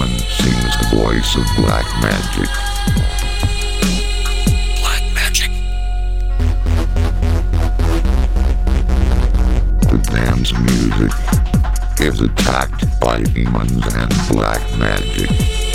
demon sings the voice of black magic. Black magic. The dance music is attacked by demons and black magic.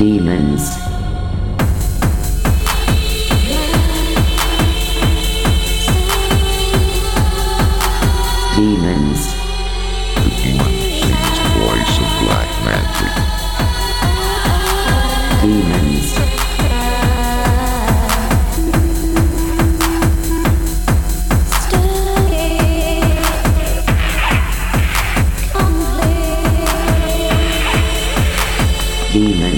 Demons, demons, The demon sings voice of black magic. demons, demons,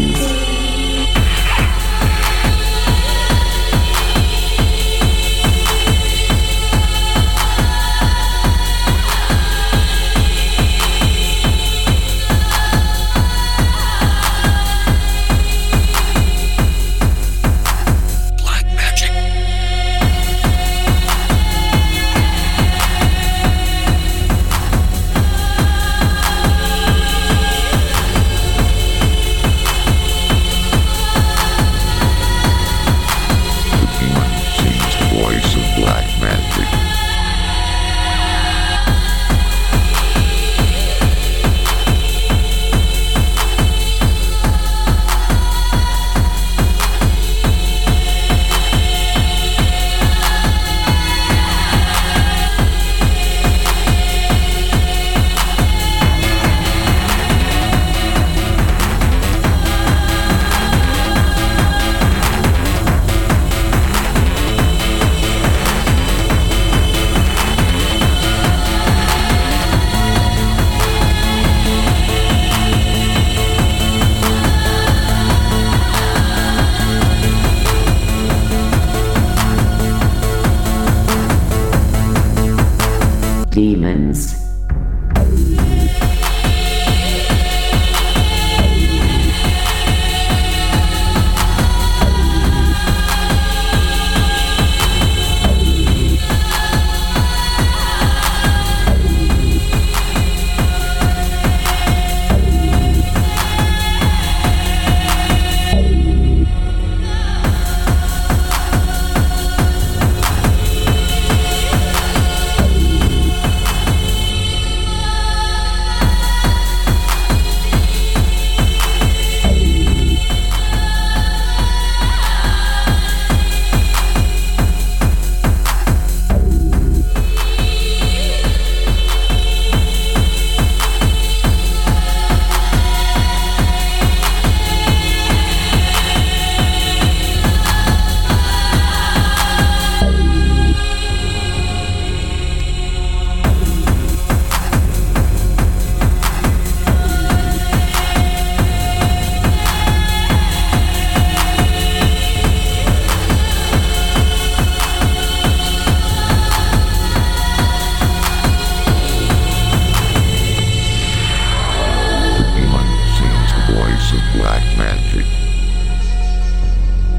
of black magic.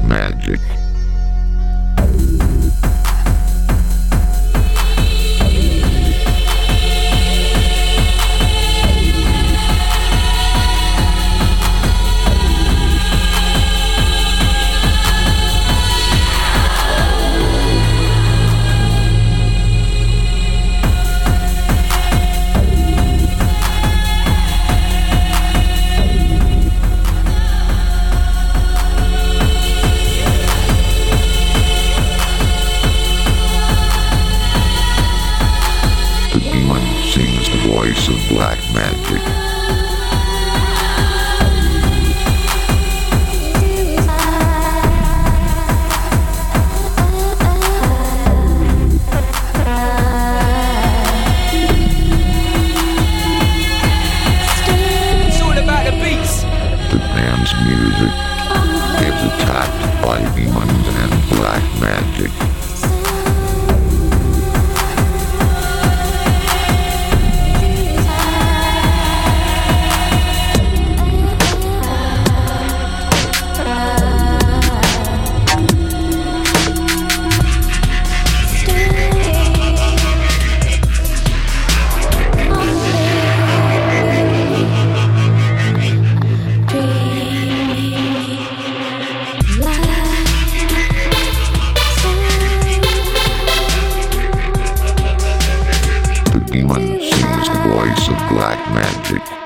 Magic. Black magic. It's all about the beats. The band's music is attacked by demons and black magic. Black magic.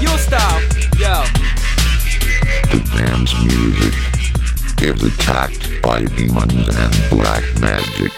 Your style, yo. The band's music is attacked by demons and black magic.